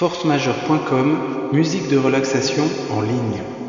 forcemajeur.com Musique de relaxation en ligne.